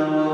السماوات